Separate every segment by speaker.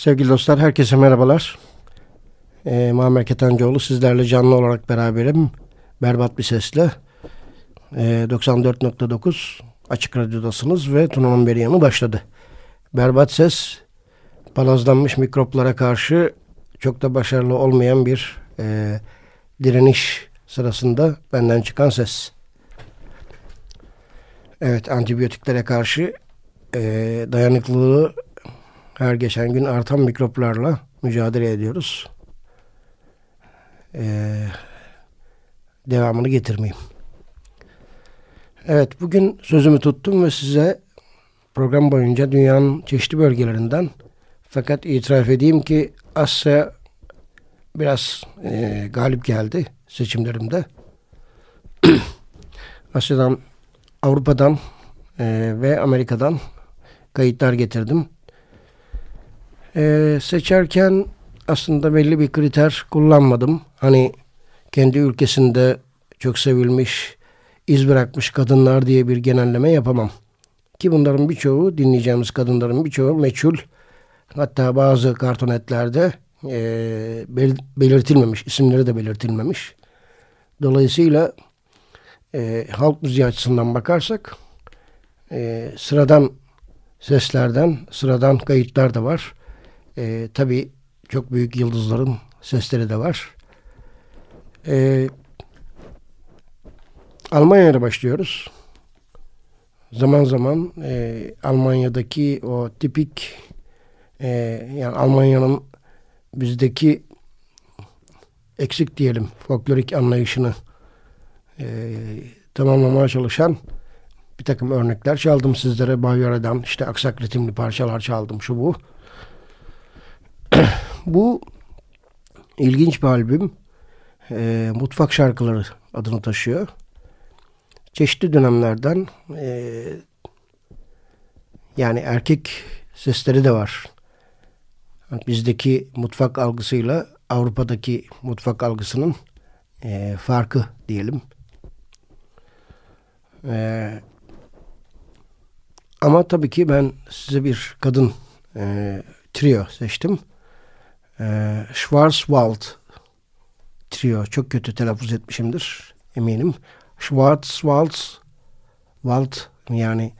Speaker 1: Sevgili dostlar herkese merhabalar. Ee, Muammer Ketencoğlu sizlerle canlı olarak beraberim. Berbat bir sesle. Ee, 94.9 Açık Radyo'dasınız ve Tuna'nın beri yanı başladı. Berbat ses palazlanmış mikroplara karşı çok da başarılı olmayan bir e, direniş sırasında benden çıkan ses. Evet antibiyotiklere karşı e, dayanıklılığı her geçen gün artan mikroplarla mücadele ediyoruz. Ee, devamını getirmeyeyim. Evet bugün sözümü tuttum ve size program boyunca dünyanın çeşitli bölgelerinden fakat itiraf edeyim ki Asya biraz e, galip geldi seçimlerimde. Asya'dan, Avrupa'dan e, ve Amerika'dan kayıtlar getirdim. Ee, seçerken aslında belli bir kriter kullanmadım. Hani kendi ülkesinde çok sevilmiş, iz bırakmış kadınlar diye bir genelleme yapamam. Ki bunların birçoğu, dinleyeceğimiz kadınların birçoğu meçhul. Hatta bazı kartonetlerde e, belirtilmemiş, isimleri de belirtilmemiş. Dolayısıyla e, halk müziği açısından bakarsak e, sıradan seslerden, sıradan kayıtlar da var. E, tabii çok büyük yıldızların sesleri de var. E, Almanya'ya başlıyoruz. Zaman zaman e, Almanya'daki o tipik e, yani Almanya'nın bizdeki eksik diyelim folklorik anlayışını e, tamamlamaya çalışan bir takım örnekler çaldım sizlere. Bavyera'dan işte aksak ritimli parçalar çaldım şu bu. Bu ilginç bir albüm. E, Mutfak Şarkıları adını taşıyor. Çeşitli dönemlerden e, yani erkek sesleri de var. Bizdeki mutfak algısıyla Avrupa'daki mutfak algısının e, farkı diyelim. E, ama tabii ki ben size bir kadın e, trio seçtim e, Schwarzwald trio çok kötü telaffuz etmişimdir eminim. Schwarzwald Wald yani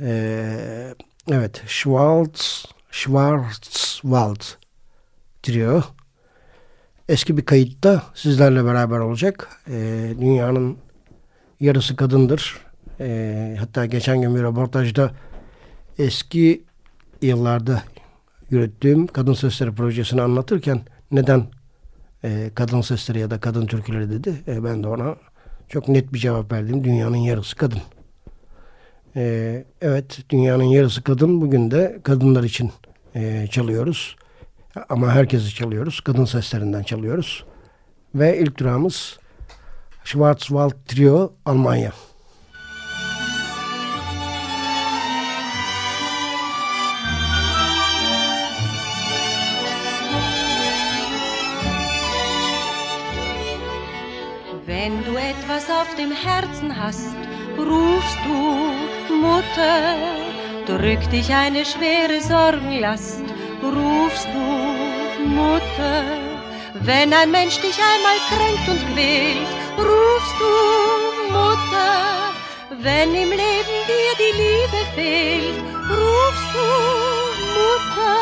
Speaker 1: e, evet Schwarz Schwarzwald trio eski bir kayıtta sizlerle beraber olacak. E, dünyanın yarısı kadındır. E, hatta geçen gün bir röportajda eski yıllarda yürüttüğüm Kadın Sesleri projesini anlatırken neden e, kadın sesleri ya da kadın türküleri dedi. E, ben de ona çok net bir cevap verdim. Dünyanın yarısı kadın. E, evet dünyanın yarısı kadın. Bugün de kadınlar için e, çalıyoruz. Ama herkesi çalıyoruz. Kadın seslerinden çalıyoruz. Ve ilk durağımız Schwarzwald Trio Almanya.
Speaker 2: Dem Herzen hast, rufst du Mutter, drückt dich eine schwere Sorgenlast, rufst du Mutter. Wenn ein Mensch dich einmal kränkt und quält, rufst du Mutter. Wenn im Leben dir die Liebe fehlt, rufst du Mutter.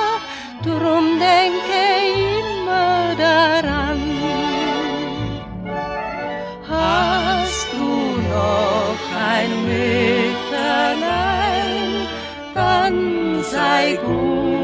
Speaker 2: Drum denke immer daran. Noch ein Mütterlein, dann sei gut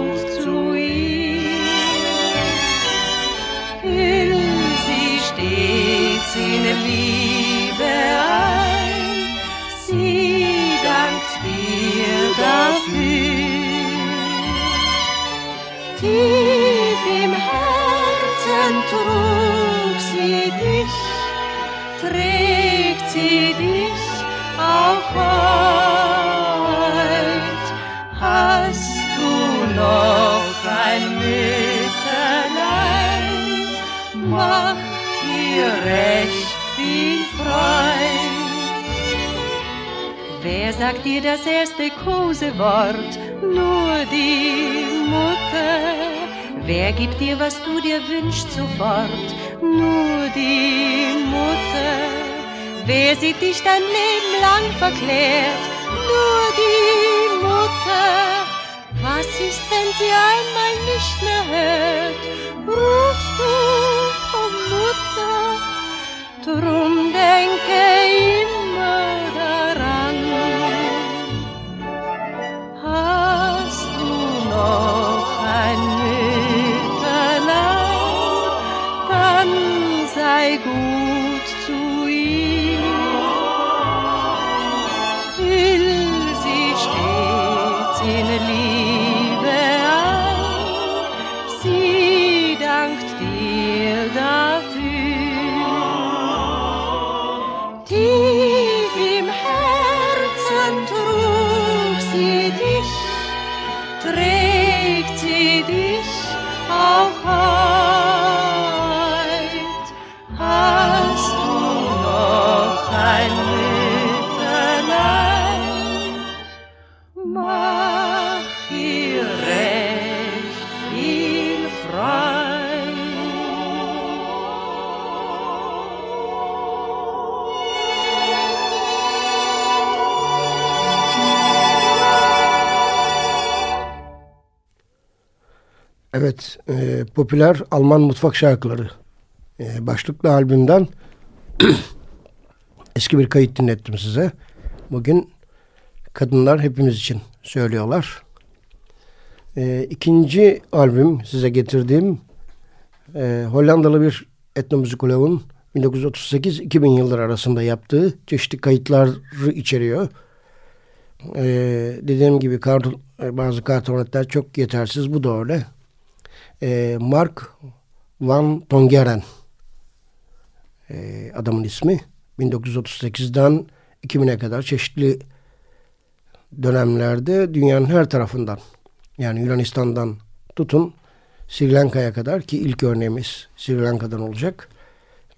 Speaker 2: recht viel Freude. Wer sagt dir das erste Kosewort? Nur die Mutter. Wer gibt dir, was du dir wünschst sofort? Nur die Mutter. Wer sieht dich dein Leben lang verklärt? Nur die Mutter. Was ist, wenn sie einmal nicht mehr hört? Rufst du, oh Mutter, drum denke immer daran. Hast du noch ein Mütterlein, dann sei gut
Speaker 1: Evet, e, popüler Alman mutfak şarkıları e, başlıklı albümden eski bir kayıt dinlettim size. Bugün kadınlar hepimiz için söylüyorlar. E, ikinci albüm size getirdiğim e, Hollandalı bir etnomüzikologun 1938-2000 yılları arasında yaptığı çeşitli kayıtları içeriyor. E, dediğim gibi karton, e, bazı kartonetler çok yetersiz. Bu da öyle. E, Mark Van Tongeren e, adamın ismi. 1938'den 2000'e kadar çeşitli dönemlerde dünyanın her tarafından yani Yunanistan'dan tutun Sri Lanka'ya kadar ki ilk örneğimiz Sri Lanka'dan olacak.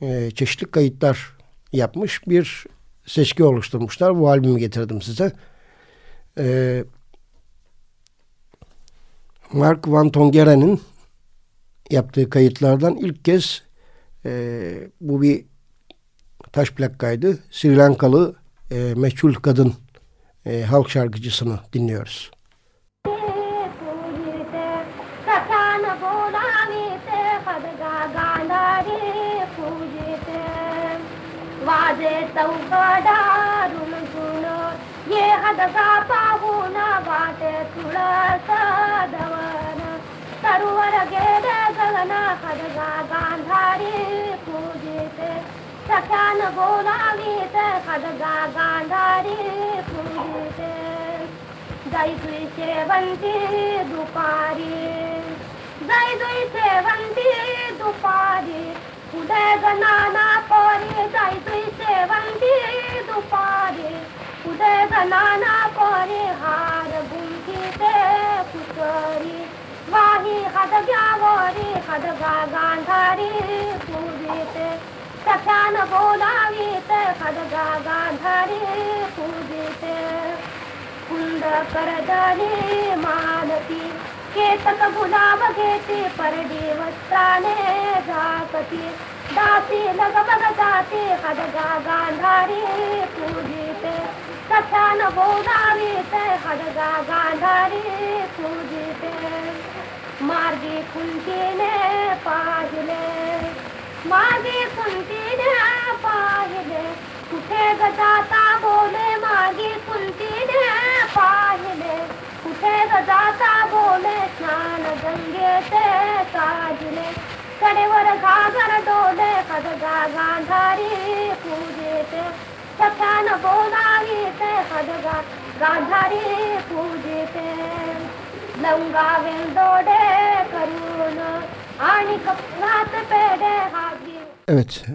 Speaker 1: E, çeşitli kayıtlar yapmış bir seçki oluşturmuşlar. Bu albümü getirdim size. E, Mark Van Tongeren'in yaptığı kayıtlardan ilk kez e, bu bir taş plak kaydı. Sri Lankalı e, meçhul kadın e, halk şarkıcısını dinliyoruz.
Speaker 3: पूजिते कथान बोलाविते खड्गा गांधारी पूजिते वाजे चौकडारून गुण ये हदगा पाहून वाटे तुळस दवन सरोवर गेले गगन खड्गा गांधारी पूजिते सख्यान बोलाविते खड्गा गांधारी पूजिते जय दुई शेवंती दुपारी जय दुई शेवंती दुपारी उदय गनाना पोरी जय दुई शेवंती दुपारी उदय गनाना पोरी हार गुंती ते पुतरी वाही हद ग्यावरी हदगा गांधारी. पूजित सख्यान बोलावीत खडगा गांधारी. पूजिते कुंद करदनी मानती केतक गुलाब घेते परडी वस्त्राने झाकती. दासी लगबग जाते खडगा गांधारी. पूजित सख्यान बोलावीत खडगा गांधारी. पूजिते मार्गे कुंती ने पाहिले मार्गे कुंती ने पाहिले कुठे गजाता बोले, मार्गे कुंती ने पाहिले कुठे गजाता बोले, स्नान गंगे ते काजले कडेवर घागर डोले कदगा गांधारी पूजे ते। सख्यान बोलावी ते कदगा गांधारी पूजे ते। लवंगा वेलदोडे करून आणि कपनात पेढे हागी
Speaker 4: Evet.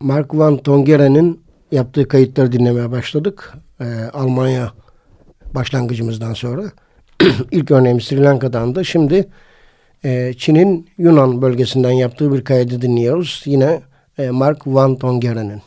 Speaker 4: Mark Van Tongeren'in yaptığı kayıtları dinlemeye başladık. Ee, Almanya başlangıcımızdan sonra. İlk örneğimiz Sri Lanka'dan da. Şimdi e, Çin'in Yunan bölgesinden yaptığı bir kaydı dinliyoruz. Yine e, Mark Van Tongeren'in.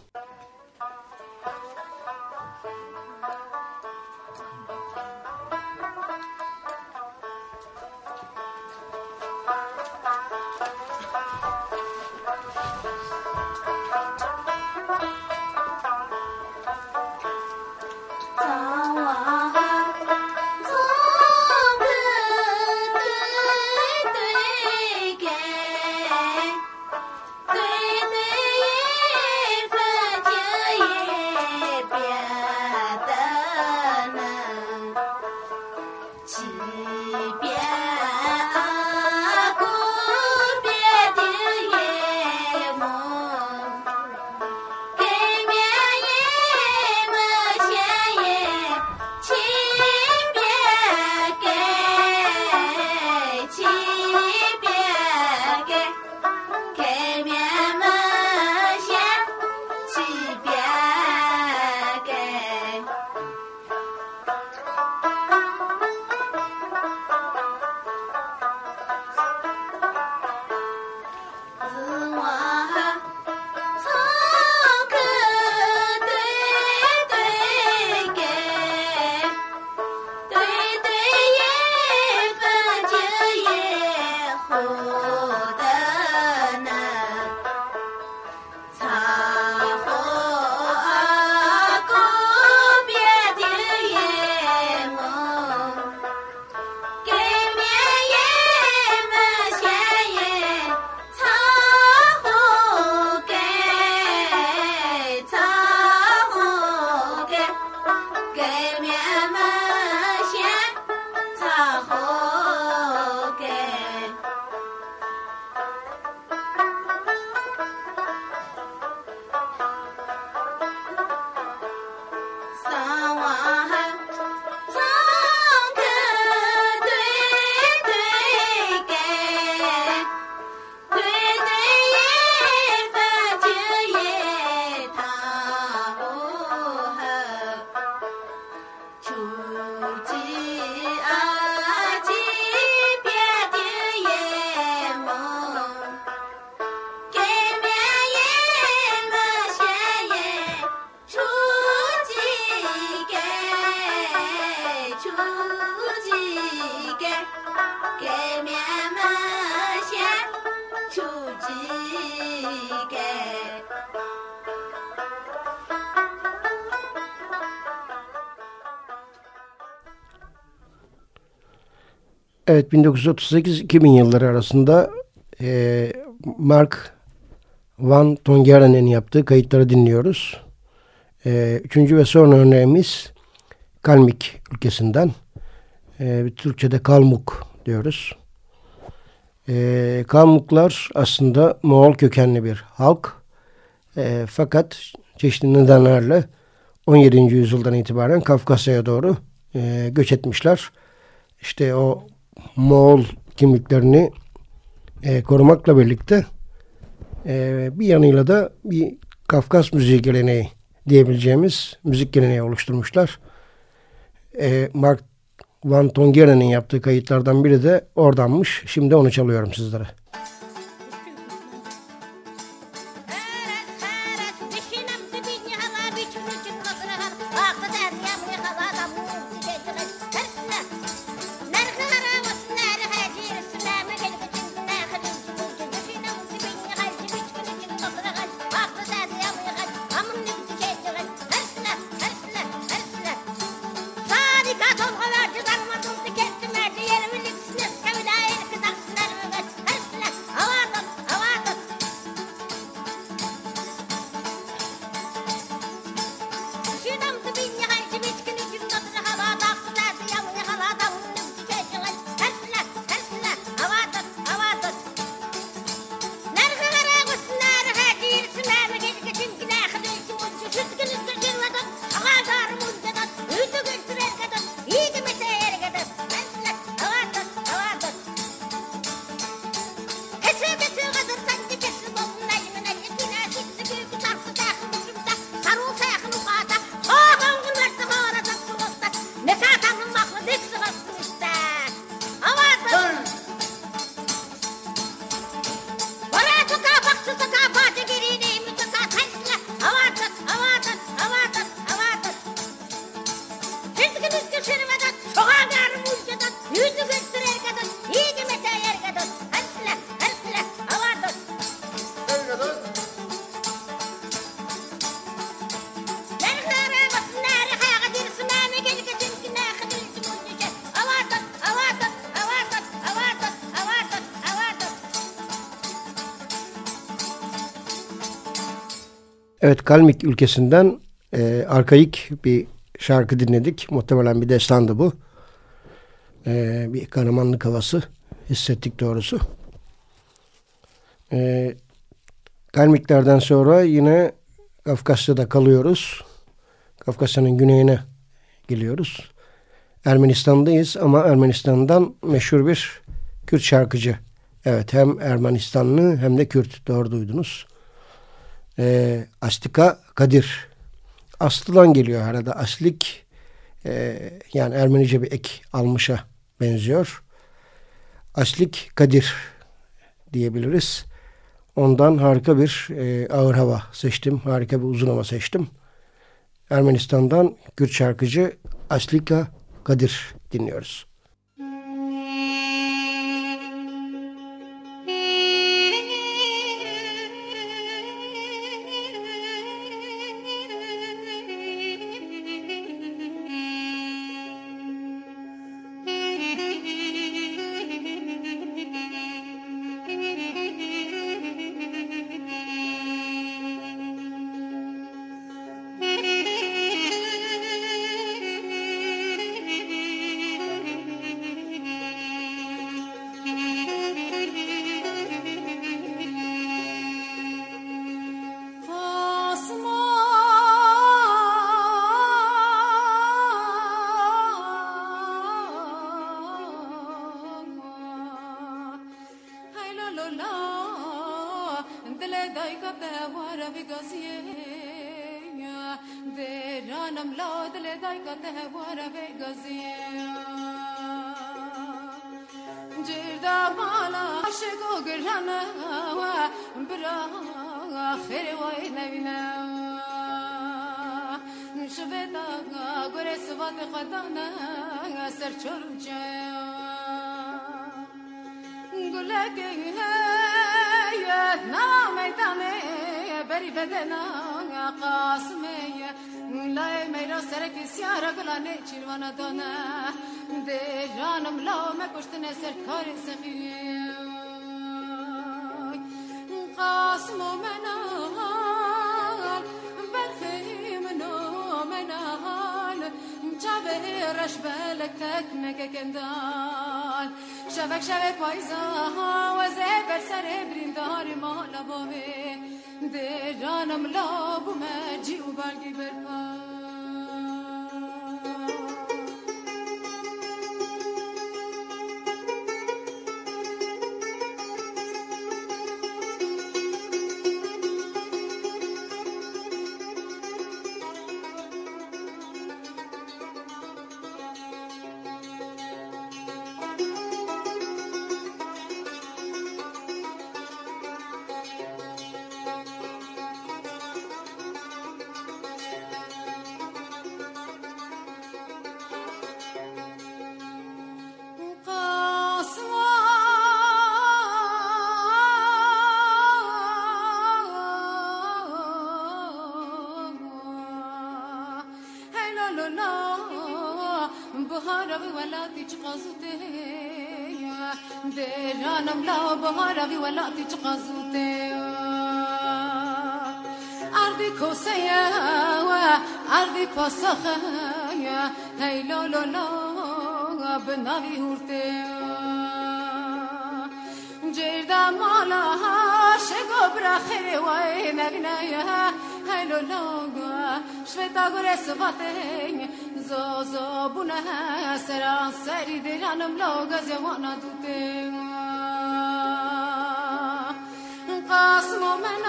Speaker 4: Evet 1938-2000 yılları arasında e, Mark Van Tongeren'in yaptığı kayıtları dinliyoruz. E, üçüncü ve son örneğimiz Kalmik ülkesinden. E, Türkçe'de Kalmuk diyoruz. E, Kalmuklar aslında Moğol kökenli bir halk. E, fakat çeşitli nedenlerle 17. yüzyıldan itibaren Kafkasya'ya doğru e, göç etmişler. İşte o Moğol kimliklerini e, korumakla birlikte e, bir yanıyla da bir Kafkas müziği geleneği diyebileceğimiz müzik geleneği oluşturmuşlar. E, Mark Van Tongeren'in yaptığı kayıtlardan biri de oradanmış. Şimdi onu çalıyorum sizlere.
Speaker 3: Eres
Speaker 1: Evet Kalmik ülkesinden e, arkaik bir şarkı dinledik. Muhtemelen bir destandı bu. E, bir kahramanlık havası hissettik doğrusu. E, Kalmiklerden sonra yine Kafkasya'da kalıyoruz. Kafkasya'nın güneyine geliyoruz. Ermenistan'dayız ama Ermenistan'dan meşhur bir Kürt şarkıcı. Evet hem Ermenistanlı hem de Kürt doğru duydunuz. Ee, Astika Kadir. Aslı'dan geliyor arada. Aslik e, yani Ermenice bir ek almışa benziyor. Aslik Kadir diyebiliriz. Ondan harika bir e, ağır hava seçtim. Harika bir uzun hava seçtim. Ermenistan'dan Kürt şarkıcı Aslika Kadir dinliyoruz.
Speaker 5: را آخر وای نبینم. شبه دا گره سوات خدا نه سر چروچه گلک هیت نامیدانه بری بدنا قاسمه لای میرا سرک سیارا گلانه چیروانه دانه دیرانم لاو مکشتنه سرکار سخیه. شبلك تكنك كندان شبك شبك پایزا و زبر سر بریم داری ما لبابه ده جانم لابو مجی و بلگی برپا. اردی پاسخه هی لو لو لو بناوی هورته جردا مالا شگو براخره وای نبینه هی لو لو شویتا گره سواته زو زو بونه سرا سری درانم لا گز وانا دوته قاسم منال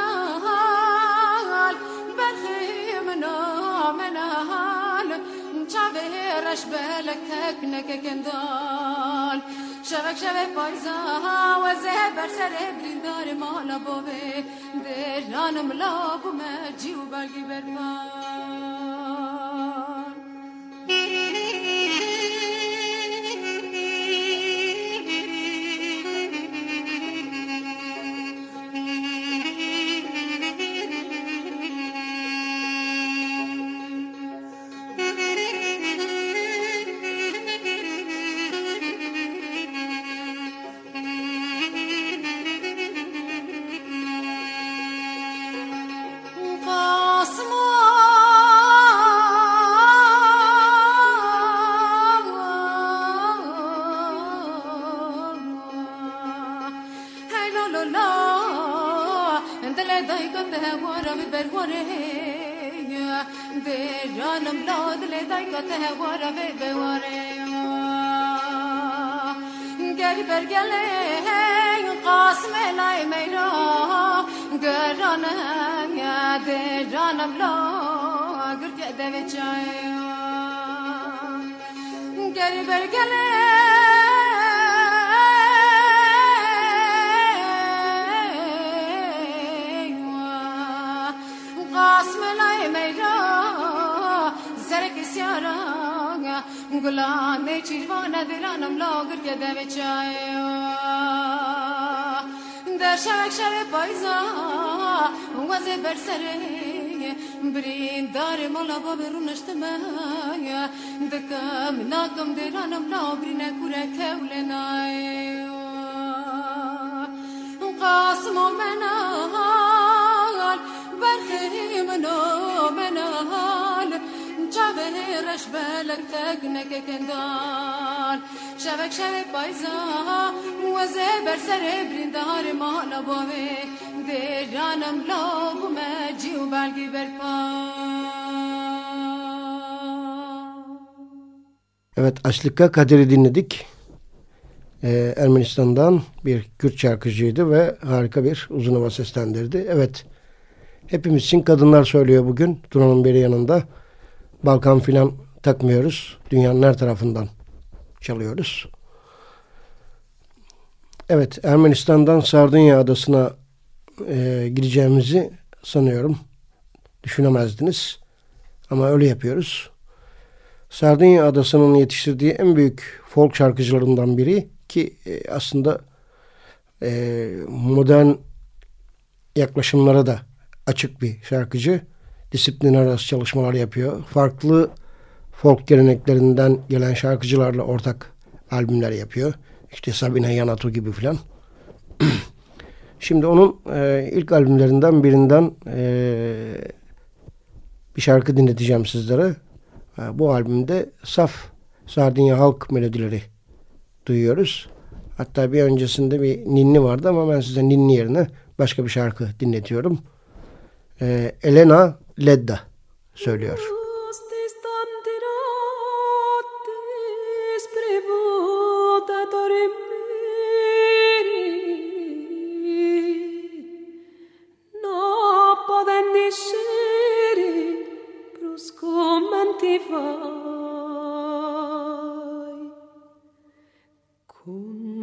Speaker 5: منال مشابه رش بالك هكنك كندال شبك شبك پایزا زه بر سر بریندار مالا بوه. دلانم لابو مرجی و بلگی برمان çirvana dilanım lagır ke deve çayo Der şavek şave payza Vaze bersere Brin dar mola baberu nıştıma Dekam nakam dilanım lagrine kure kevlenay قاسم رش بلک تکنک کندال شبک شبک بایزا وزه بر سر بریندار مالا باوه ده جانم لابو مجی و بلگی برپا
Speaker 1: Evet Aşlika Kadir'i dinledik. Ee, Ermenistan'dan bir Kürt şarkıcıydı ve harika bir uzun hava seslendirdi. Evet hepimiz için kadınlar söylüyor bugün Tuna'nın biri yanında. Balkan filan takmıyoruz. Dünyanın her tarafından çalıyoruz. Evet Ermenistan'dan Sardunya adasına e, gideceğimizi sanıyorum. Düşünemezdiniz. Ama öyle yapıyoruz. Sardunya adasının yetiştirdiği en büyük folk şarkıcılarından biri ki e, aslında e, modern yaklaşımlara da açık bir şarkıcı disiplin arası çalışmalar yapıyor. Farklı folk geleneklerinden gelen şarkıcılarla ortak albümler yapıyor. İşte Sabine Yanato gibi filan. Şimdi onun e, ilk albümlerinden birinden e, bir şarkı dinleteceğim sizlere. E, bu albümde saf Sardinya halk melodileri duyuyoruz. Hatta bir öncesinde bir ninni vardı ama ben size ninni yerine başka bir şarkı dinletiyorum. E, Elena Ledda söylüyor. kun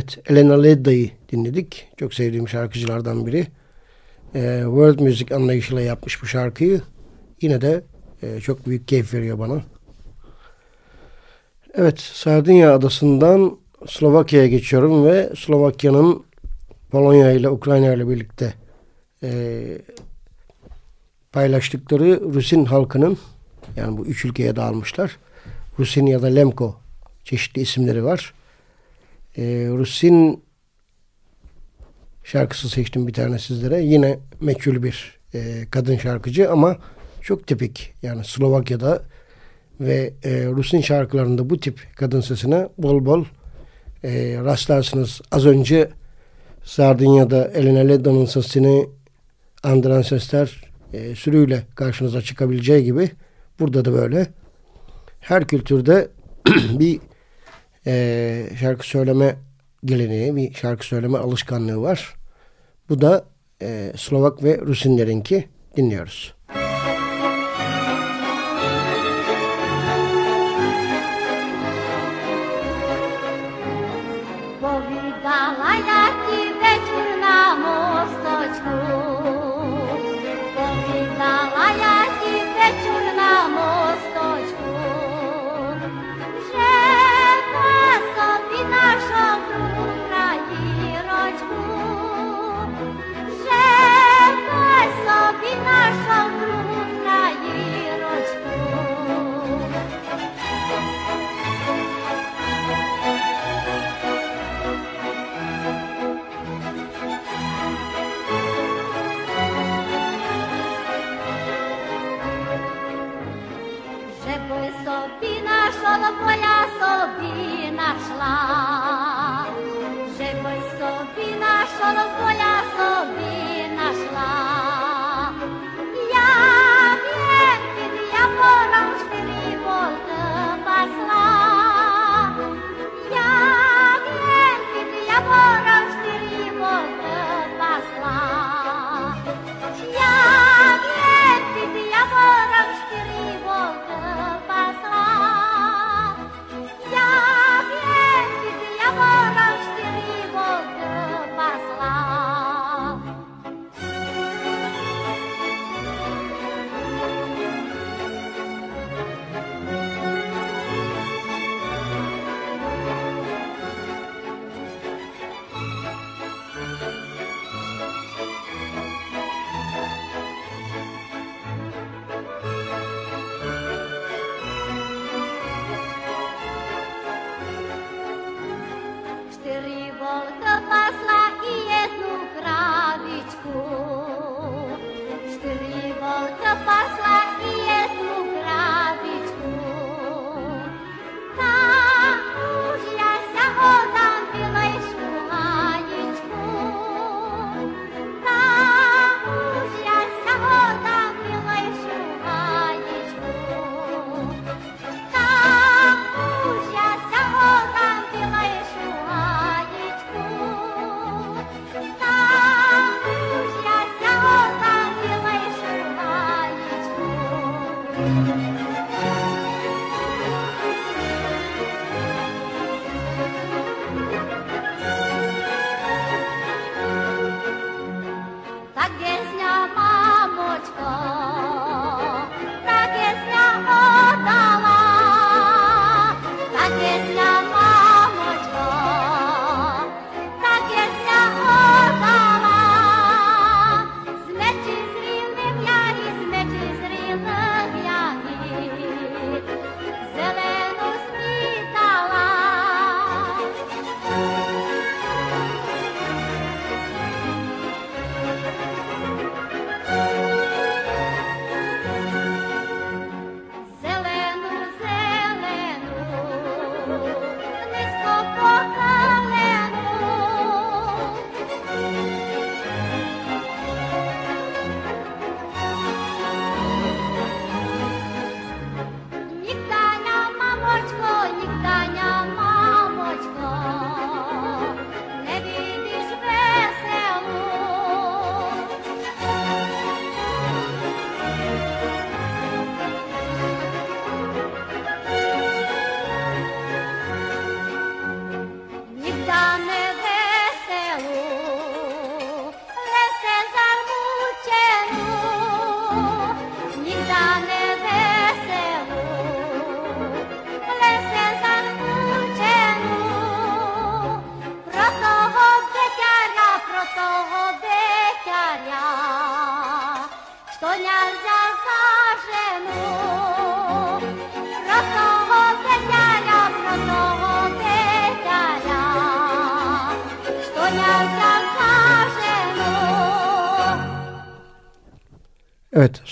Speaker 1: Evet, Elena Ledda'yı dinledik. Çok sevdiğim şarkıcılardan biri. Ee, world Music anlayışıyla yapmış bu şarkıyı. Yine de e, çok büyük keyif veriyor bana. Evet, Sardinya adasından Slovakya'ya geçiyorum ve Slovakya'nın Polonya ile Ukrayna ile birlikte e, paylaştıkları Rusin halkının yani bu üç ülkeye dağılmışlar. Rusin ya da Lemko çeşitli isimleri var. E, Rusin şarkısı seçtim bir tane sizlere. Yine meçhul bir e, kadın şarkıcı ama çok tipik. Yani Slovakya'da ve e, Rusin şarkılarında bu tip kadın sesine bol bol e, rastlarsınız. Az önce Sardinya'da Elena Ledda'nın sesini andıran sesler e, sürüyle karşınıza çıkabileceği gibi burada da böyle. Her kültürde bir e, şarkı söyleme geleneği, bir şarkı söyleme alışkanlığı var. Bu da e, Slovak ve Rusinlerinki dinliyoruz.
Speaker 6: J'ai pas son na
Speaker 1: sur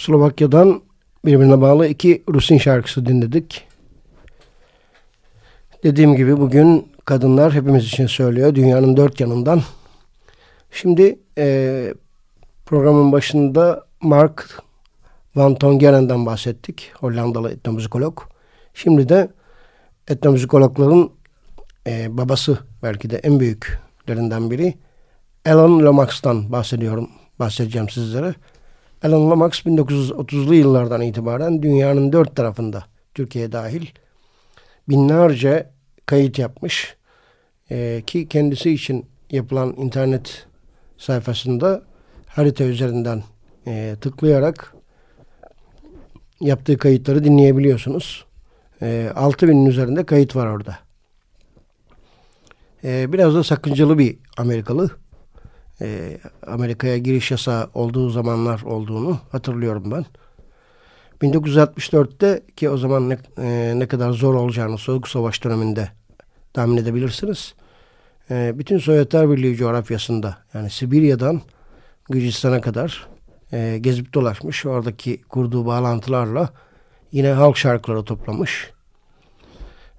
Speaker 1: Slovakya'dan birbirine bağlı iki Rusin şarkısı dinledik. Dediğim gibi bugün kadınlar hepimiz için söylüyor dünyanın dört yanından. Şimdi e, programın başında Mark Van Tongeren'den bahsettik. Hollandalı etnomüzikolog. Şimdi de etnomüzikologların e, babası belki de en büyüklerinden biri Alan Lomax'tan bahsediyorum, bahsedeceğim sizlere. Alan Lomax 1930'lu yıllardan itibaren dünyanın dört tarafında, Türkiye dahil, binlerce kayıt yapmış. E, ki kendisi için yapılan internet sayfasında harita üzerinden e, tıklayarak yaptığı kayıtları dinleyebiliyorsunuz. E, 6000'in üzerinde kayıt var orada. E, biraz da sakıncalı bir Amerikalı. E, Amerika'ya giriş yasağı olduğu zamanlar olduğunu hatırlıyorum ben. 1964'te ki o zaman ne, e, ne kadar zor olacağını Soğuk Savaş döneminde tahmin edebilirsiniz. E, bütün Sovyetler Birliği coğrafyasında yani Sibirya'dan Gürcistan'a kadar e, gezip dolaşmış. Oradaki kurduğu bağlantılarla yine halk şarkıları toplamış.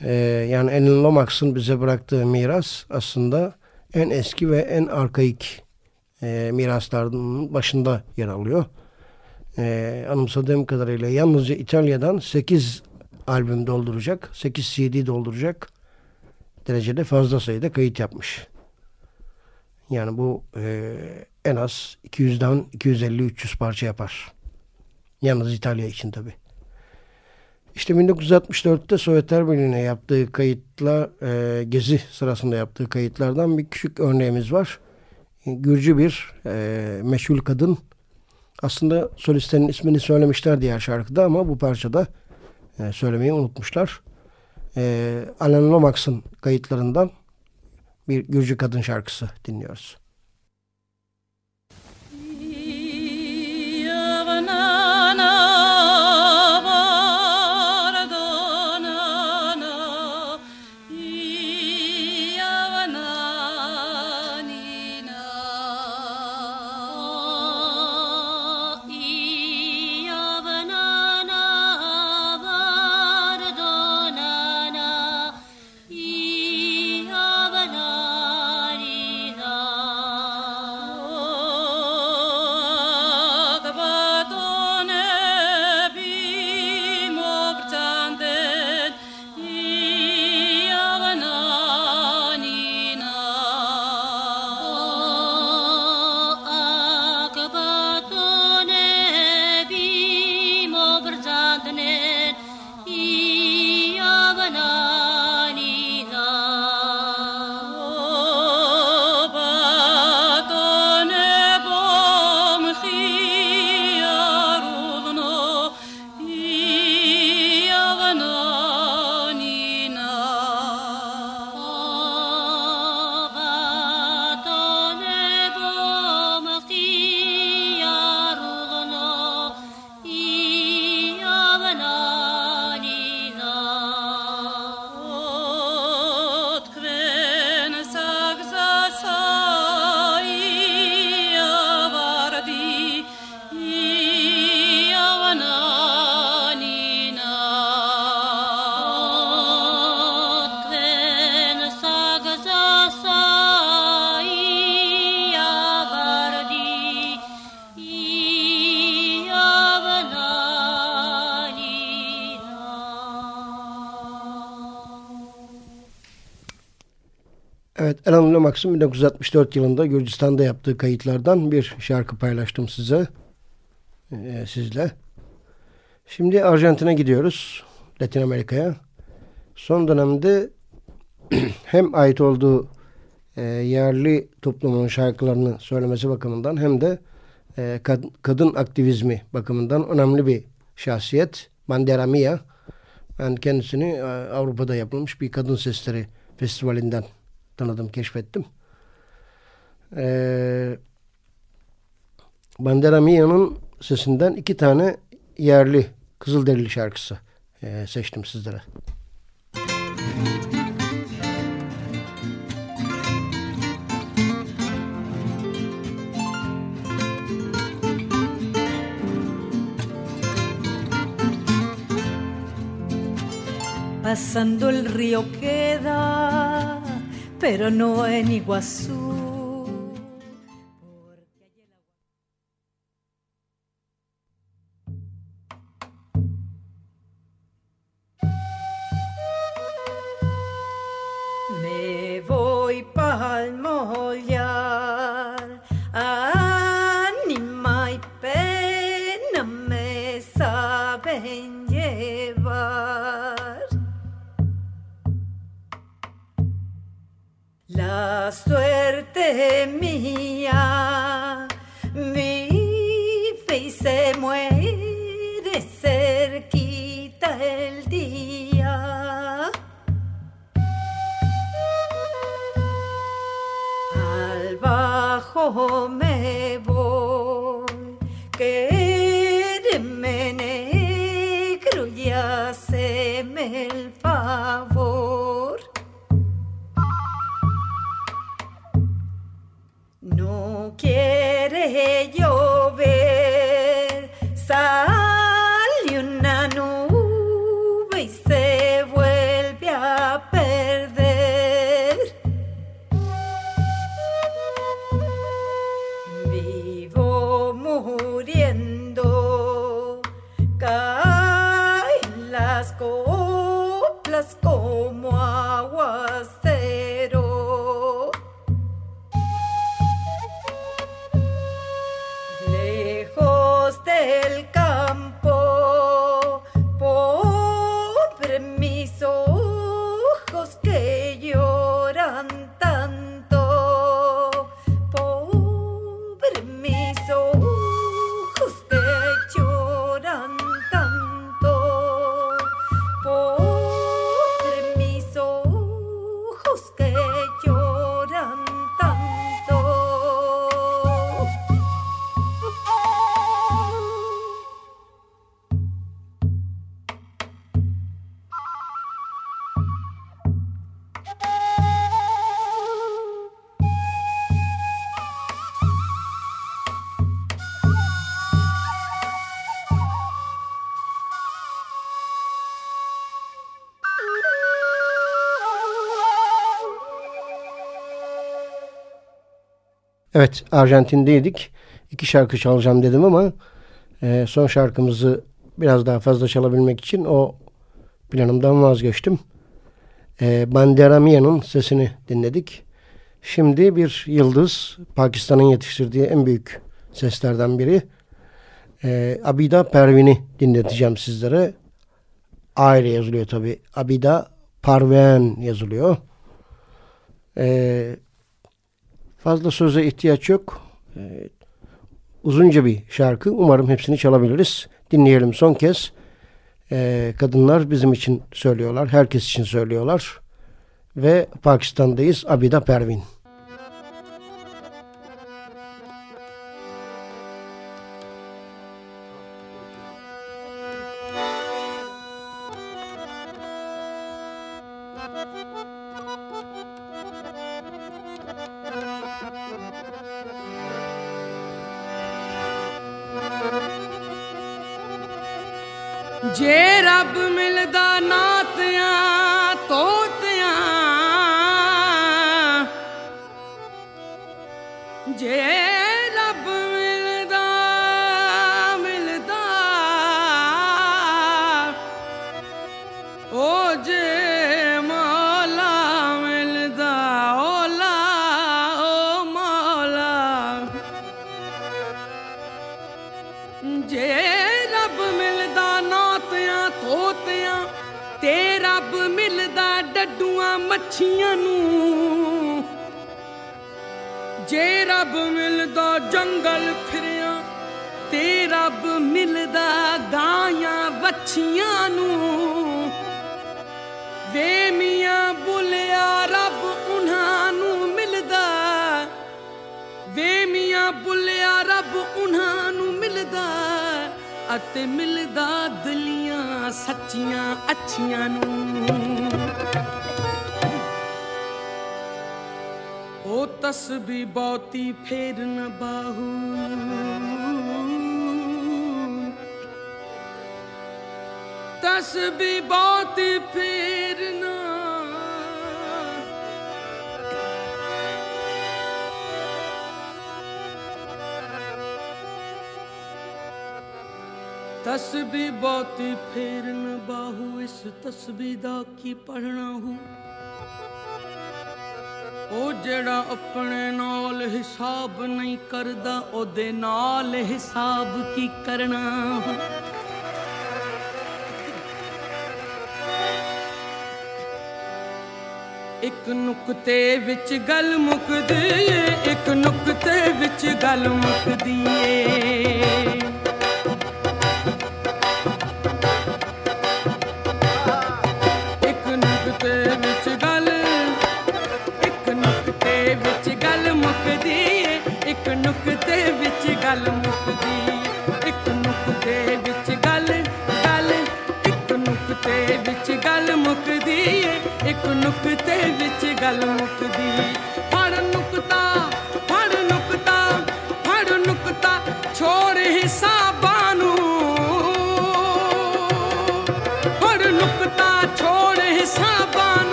Speaker 1: E, yani Enlil Lomax'ın bize bıraktığı miras aslında en eski ve en arkaik e, mirasların başında yer alıyor. E, anımsadığım kadarıyla yalnızca İtalya'dan 8 albüm dolduracak, 8 CD dolduracak derecede fazla sayıda kayıt yapmış. Yani bu e, en az 200'den 250-300 parça yapar. Yalnız İtalya için tabi. İşte 1964'te Sovyetler Birliği'ne yaptığı kayıtla e, gezi sırasında yaptığı kayıtlardan bir küçük örneğimiz var. Gürcü bir e, meşhur kadın. Aslında solistlerin ismini söylemişler diğer şarkıda ama bu parçada e, söylemeyi unutmuşlar. E, Alan Lomax'ın kayıtlarından bir Gürcü kadın şarkısı dinliyoruz. Evet, Alan Lomax'ın 1964 yılında Gürcistan'da yaptığı kayıtlardan bir şarkı paylaştım size, e, sizle. Şimdi Arjantin'e gidiyoruz, Latin Amerika'ya. Son dönemde hem ait olduğu e, yerli toplumun şarkılarını söylemesi bakımından hem de e, kad kadın aktivizmi bakımından önemli bir şahsiyet. Bandera Mia. Ben kendisini e, Avrupa'da yapılmış bir kadın sesleri festivalinden tanıdım, keşfettim. Ee, Bandera Mia'nın sesinden iki tane yerli Kızılderili şarkısı e, seçtim sizlere.
Speaker 7: Pasando el río queda pero no en Iguazú.
Speaker 1: Evet Arjantin'deydik. İki şarkı çalacağım dedim ama e, son şarkımızı biraz daha fazla çalabilmek için o planımdan vazgeçtim. E, Banderamia'nın sesini dinledik. Şimdi bir yıldız Pakistan'ın yetiştirdiği en büyük seslerden biri. E, Abida Pervin'i dinleteceğim sizlere. Ayrı yazılıyor tabi. Abida Parven yazılıyor. E, Fazla söze ihtiyaç yok. Ee, uzunca bir şarkı. Umarım hepsini çalabiliriz. Dinleyelim son kez. Ee, kadınlar bizim için söylüyorlar. Herkes için söylüyorlar. Ve Pakistan'dayız. Abida Pervin.
Speaker 8: ਮੱਛੀਆਂ ਨੂੰ। ਜੇ ਰੱਬ ਮਿਲਦਾ ਜੰਗਲ ਫਿਰਿਆ, ਤੇ ਰੱਬ ਮਿਲਦਾ ਗਾਇਆਂ ਵੱਛੀਆਂ ਨੂੰ। ਵੇ ਮੀਆਂ ਬੁਲਿਆ, ਰੱਬ ਉਹਨਾਂ ਨੂੰ ਮਿਲਦਾ। ਵੇ ਮੀਆਂ ਬੁੱਲਿਆ, ਰੱਬ ਉਹਨਾਂ ਨੂੰ ਮਿਲਦਾ। ਅਤੇ ਮਿਲਦਾ ਦਲੀਆਂ ਸੱਚੀਆਂ ਅੱਛੀਆਂ ਨੂੰ। ओ तस्बी बौती फेर न बाहू। तस्बी बौती फेर न। तस्बी बौती फेर न बाहू। इस तस्वीर की पढ़ना हूँ? ਉਹ ਜਿਹੜਾ ਆਪਣੇ ਨਾਲ ਹਿਸਾਬ ਨਹੀਂ ਕਰਦਾ, ਉਹਦੇ ਨਾਲ ਹਿਸਾਬ ਕੀ ਕਰਨਾ? ਇੱਕ ਨੁਕਤੇ ਵਿੱਚ ਗੱਲ ਮੁੱਕਦੀ ਏ, ਇੱਕ ਨੁਕਤੇ ਵਿੱਚ ਗੱਲ ਮੁੱਕਦੀ ਏ। ਇੱਕ ਨੁਕਤੇ ਵਿੱਚ ਗੱਲ ਮੁੱਕਦੀ, ਇੱਕ ਨੁਕਤੇ ਵਿੱਚ ਗੱਲ ਗੱਲ, ਇੱਕ ਨੁਕਤੇ ਵਿੱਚ ਗੱਲ ਮੁੱਕਦੀ ਏ ਇੱਕ ਨੁਕਤੇ ਵਿੱਚ ਗੱਲ ਮੁੱਕਦੀ।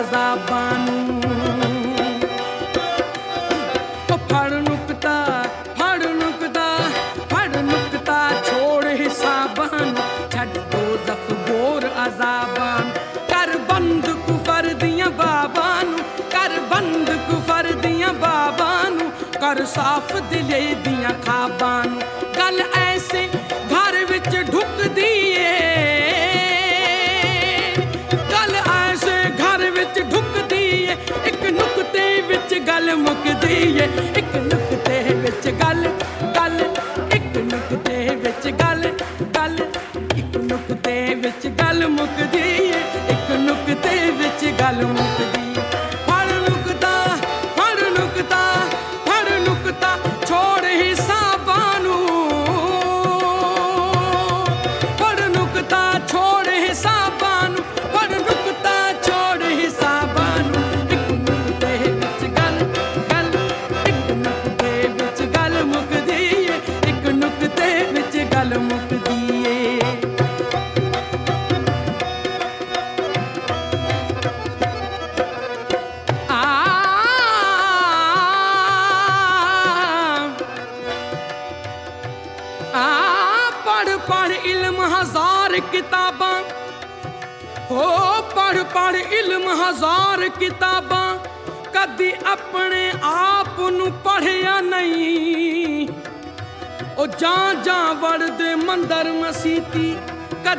Speaker 8: ਅਜ਼ਾਬਾਂ ਨੂੰ ਉਹ ਫੜ ਨੁਕਤਾ ਫੜ ਨੁਕਤਾ ਫੜ ਨੁਕਤਾ, ਛੋੜ ਹਿਸਾਬਾਂ ਨੂੰ, ਛੱਡ ਦੋ ਜ਼ਖ ਗੋਰ ਅਜ਼ਾਬਾਂ ਕਰ ਬੰਦ ਕੁਫਰ ਦੀਆਂ ਬਾਬਾਂ ਨੂੰ, ਕਰ ਬੰਦ ਕੁਫਰ ਦੀਆਂ ਬਾਬਾਂ ਨੂੰ, ਕਰ ਸਾਫ਼ ਦਿਲੇ ਦੀਆਂ ਖਾ गल मुकदी है एक नुकते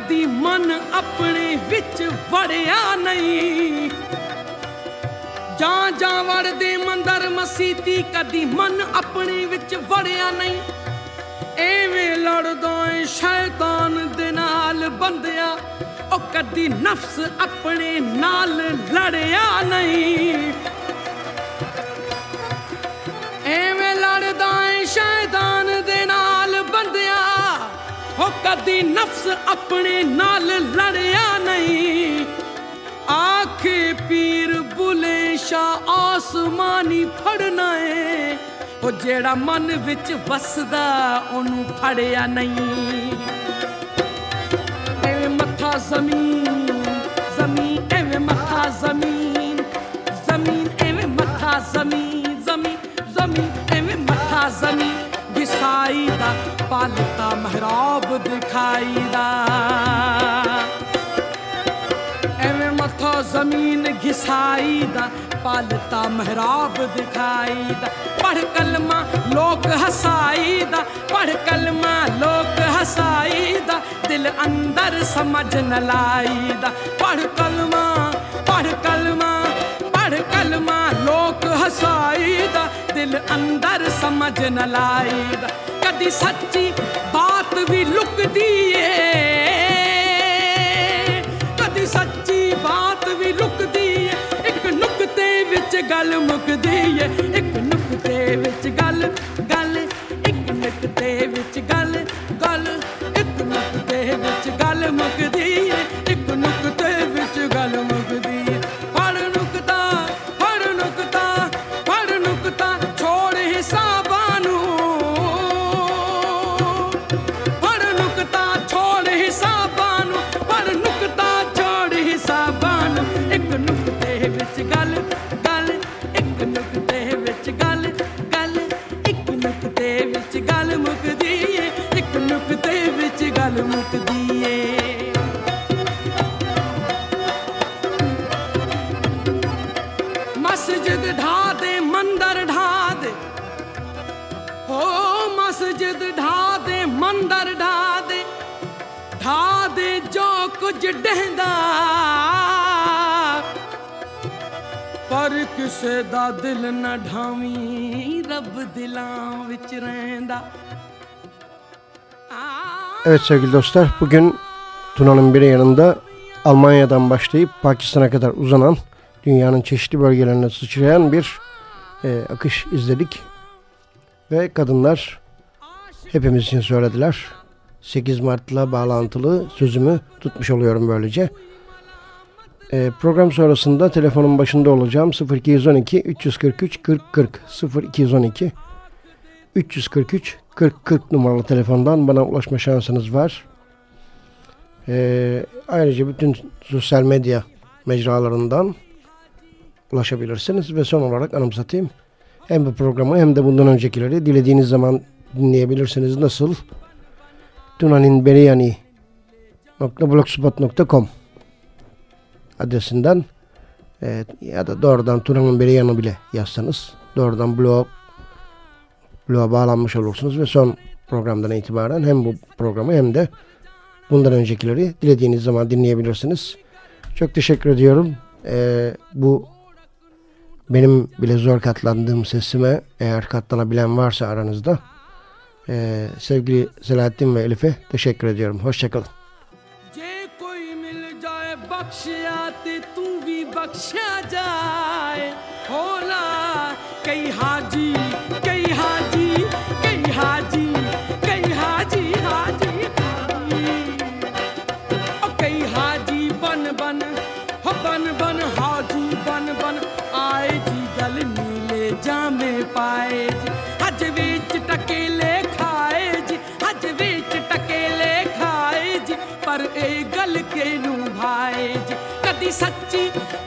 Speaker 8: ਕਦੀ ਮਨ ਆਪਣੇ ਵਿੱਚ ਵੜਿਆ ਨਹੀਂ। ਜਾਂ ਜਾਂ ਵੜਦੇ ਮੰਦਰ ਮਸੀਤੀ, ਕਦੀ ਮਨ ਆਪਣੇ ਵਿੱਚ ਵੜਿਆ ਨਹੀਂ। ਐਵੇਂ ਲੜਦਾ ਏ ਸ਼ੈਤਾਨ ਦੇ ਨਾਲ ਬੰਦਿਆ, ਉਹ ਕਦੀ ਨਫਸ ਆਪਣੇ ਨਾਲ ਲੜਿਆ ਨਹੀਂ। ਕਦੀ ਨਫਸ ਆਪਣੇ ਨਾਲ ਲੜਿਆ ਨਹੀਂ। ਆਖੇ ਪੀਰ ਬੁਲੇ ਸ਼ਾ ਆਸਮਾਨੀ ਫੜਨਾ ਏ। ਉਹ ਜਿਹੜਾ ਮਨ ਵਿੱਚ ਵਸਦਾ, ਉਹਨੂੰ ਫੜਿਆ ਨਹੀਂ। ਐਵੇਂ ਮੱਥਾ ਜ਼ਮੀਨ ਜ਼ਮੀਨ ਐਵੇਂ ਮੱਥਾ ਜ਼ਮੀਨ ਜ਼ਮੀਨ ਐਵੇਂ ਮੱਥਾ ਜ਼ਮੀਨ ਜ਼ਮੀਨ ਜ਼ਮੀਨ ਐਵੇਂ ਮੱਥਾ ਜ਼ਮੀਨ। ਦਿਸਾਈ ਦਾ ਪਾਲਤਾ ਮਹਿਰਾਬ ਦਿਖਾਈ ਦਾ ਐਵੇਂ ਮੱਥਾ ਜ਼ਮੀਨ ਘਿਸਾਈ ਦਾ ਪਾਲਤਾ ਮਹਿਰਾਬ ਦਿਖਾਈ ਦਾ ਪੜ ਕਲਮਾ ਲੋਕ ਹਸਾਈ ਦਾ ਪੜ ਕਲਮਾ ਲੋਕ ਹਸਾਈ ਦਾ ਦਿਲ ਅੰਦਰ ਸਮਝ ਨ ਲਾਈ ਦਾ ਪੜ ਕਲਮਾ ਪੜ ਕਲਮਾ ਪੜ ਕਲਮਾ ਲੋਕ ਹਸਾਈ ਦਾ ਦਿਲ ਅੰਦਰ ਸਮਝ ਨ ਲਾਈ ਕਦੀ ਸੱਚੀ ਬਾਤ ਵੀ ਲੁਕਦੀ ਏ। ਕਦੀ ਸੱਚੀ ਬਾਤ ਵੀ ਲੁਕਦੀ ਏ। ਇੱਕ ਨੁਕਤੇ ਵਿੱਚ ਗੱਲ ਮੁੱਕਦੀ ਏ। ਇੱਕ ਨੁਕਤੇ ਵਿੱਚ ਗੱਲ ਗੱਲ, ਇੱਕ ਨੁਕਤੇ ਵਿੱਚ ਗੱਲ ਗੱਲ, ਇੱਕ ਨੁਕਤੇ ਵਿੱਚ ਗੱਲ ਮੁੱਕਦੀ ਕੁਝ ਡਹਿੰਦਾ ਪਰ ਕਿਸੇ ਦਾ ਦਿਲ ਨਾ ਢਾਵੀਂ ਰੱਬ ਦਿਲਾਂ ਵਿੱਚ ਰਹਿੰਦਾ
Speaker 1: Evet sevgili dostlar bugün Tuna'nın biri yanında Almanya'dan başlayıp Pakistan'a kadar uzanan dünyanın çeşitli bölgelerine sıçrayan bir e, akış izledik. Ve kadınlar hepimiz için söylediler. 8 Mart'la bağlantılı sözümü tutmuş oluyorum böylece. E, program sonrasında telefonun başında olacağım 0212 343 40 40 0212 343 40 40 numaralı telefondan bana ulaşma şansınız var. Ee, ayrıca bütün sosyal medya mecralarından ulaşabilirsiniz ve son olarak anımsatayım. Hem bu programı hem de bundan öncekileri dilediğiniz zaman dinleyebilirsiniz. Nasıl? tunaninberiyani.blogspot.com adresinden e, ya da doğrudan Tuna'nın Beriyani bile yazsanız doğrudan blog bloğa bağlanmış olursunuz ve son programdan itibaren hem bu programı hem de bundan öncekileri dilediğiniz zaman dinleyebilirsiniz. Çok teşekkür ediyorum. Ee, bu benim bile zor katlandığım sesime eğer katlanabilen varsa aranızda ee, sevgili Selahattin ve Elif'e teşekkür ediyorum. Hoşçakalın.
Speaker 8: ਜੇ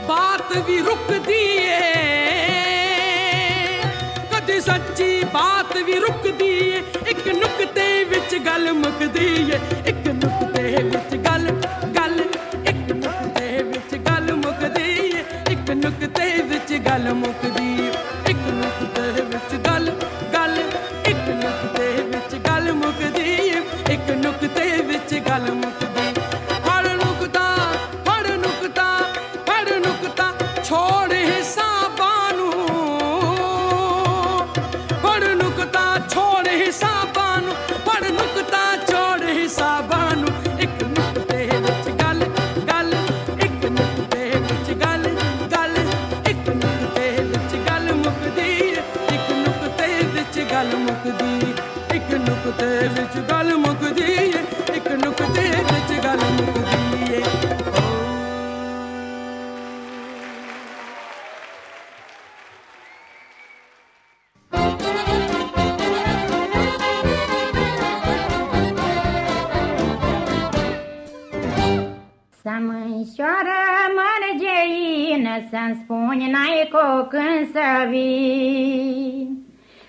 Speaker 8: ਬਾਤ ਵੀ ਰੁਕਦੀ ਏ। ਕਦੀ ਸੱਚੀ ਬਾਤ ਵੀ ਰੁਕਦੀ ਏ। ਇੱਕ ਨੁਕਤੇ ਵਿੱਚ ਗੱਲ ਮੁੱਕਦੀ ਏ। ਇੱਕ ਨੁਕਤੇ ਵਿੱਚ ਗੱਲ ਗੱਲ, ਇੱਕ ਨੁਕਤੇ ਵਿੱਚ ਗੱਲ ਮੁੱਕਦੀ ਏ। ਇੱਕ ਨੁਕਤੇ ਵਿੱਚ ਗੱਲ ਮੁੱਕਦੀ